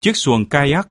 Chiếc xuồng kayak